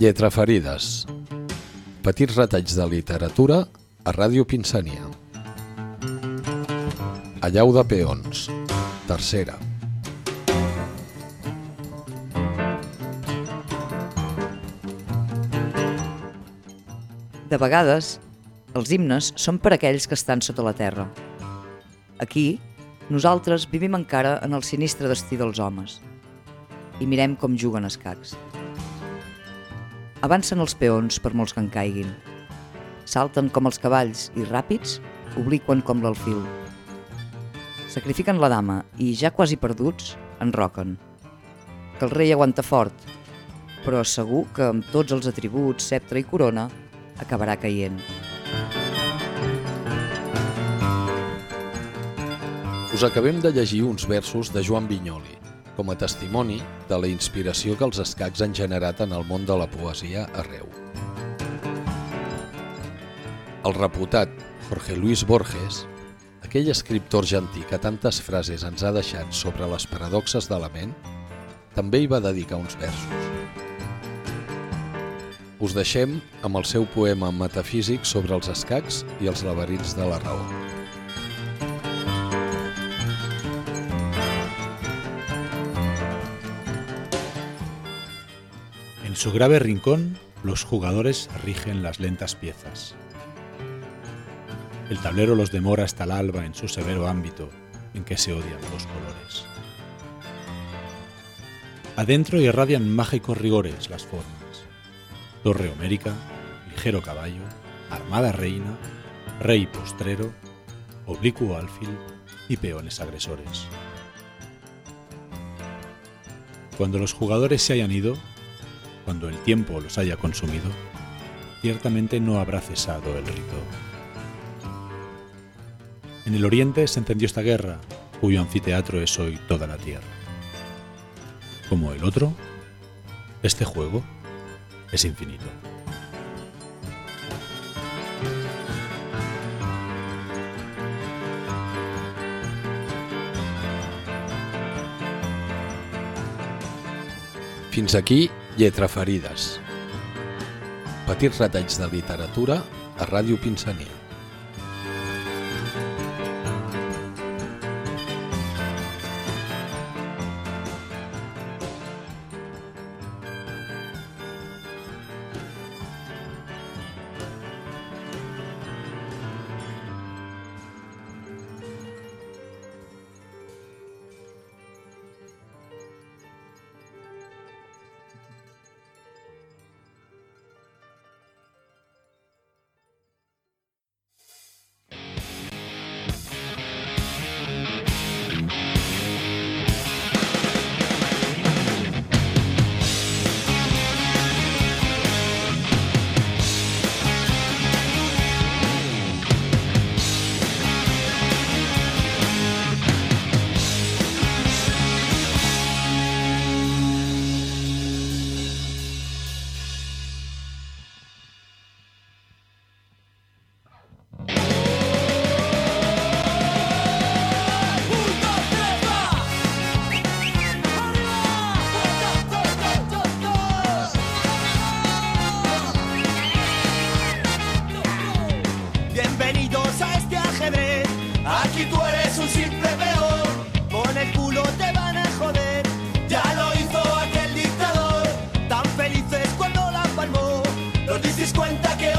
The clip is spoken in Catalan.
Lletraferides. Petits retalls de literatura a Ràdio Pinsania. Allau de peons. Tercera. De vegades, els himnes són per aquells que estan sota la terra. Aquí, nosaltres vivim encara en el sinistre destí dels homes i mirem com juguen escacs. Avancen els peons per molts que en caiguin. Salten com els cavalls i ràpids obliquen com l'alfil. Sacrifiquen la dama i, ja quasi perduts, enroquen. Que el rei aguanta fort, però segur que amb tots els atributs, sceptre i corona, acabarà caient. Us acabem de llegir uns versos de Joan Vinyoli, com a testimoni de la inspiració que els escacs han generat en el món de la poesia arreu. El reputat Jorge Luis Borges, aquell escriptor argentí que tantes frases ens ha deixat sobre les paradoxes de la ment, també hi va dedicar uns versos. Us deixem amb el seu poema metafísic sobre els escacs i els laberints de la raó. Su grave rincón, los jugadores rigen las lentas piezas. El tablero los demora hasta el alba en su severo ámbito en que se odian los colores. Adentro irradian mágicos rigores las formas. Torre homérica, ligero caballo, armada reina, rey postrero, oblicuo alfil y peones agresores. Cuando los jugadores se hayan ido, cuando el tiempo los haya consumido, ciertamente no habrá cesado el rito. En el oriente se encendió esta guerra, cuyo anfiteatro es hoy toda la tierra. Como el otro, este juego es infinito. Fins aquí Lletraferides. Petits retalls de literatura a Ràdio Pinsania. bienvenidos a este ajedrez. Aquí tú eres un simple peón, con el culo te van a joder. Ya lo hizo aquel dictador, tan felices cuando la palmó. Nos disteis cuenta que